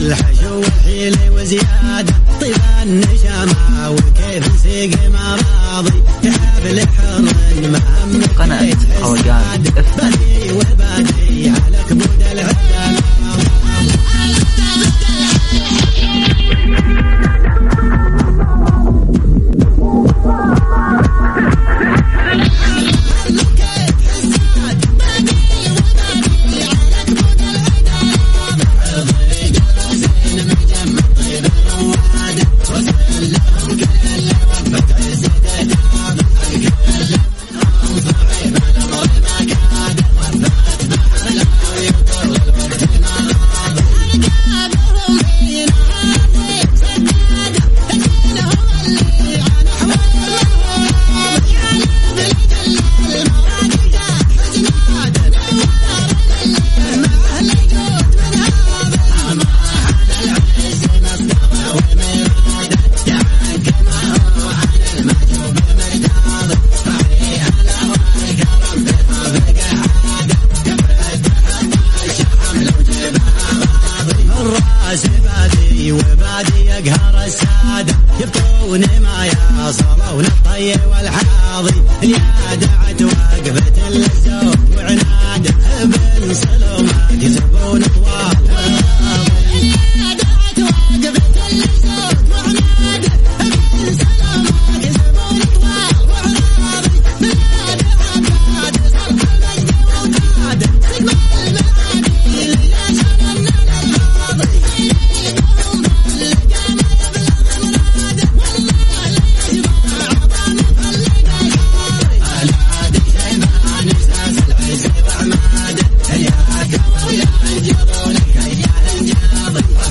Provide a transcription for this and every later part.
الحش والحيل وزيادة. طيب النشامة وكيف نسيق ما راضي يحب الحر المهمك قناة أوجان بدي وبدي السادة يبطون ما يصلون الطي والحاضي يا دعت وقفة سلم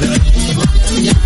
Yeah.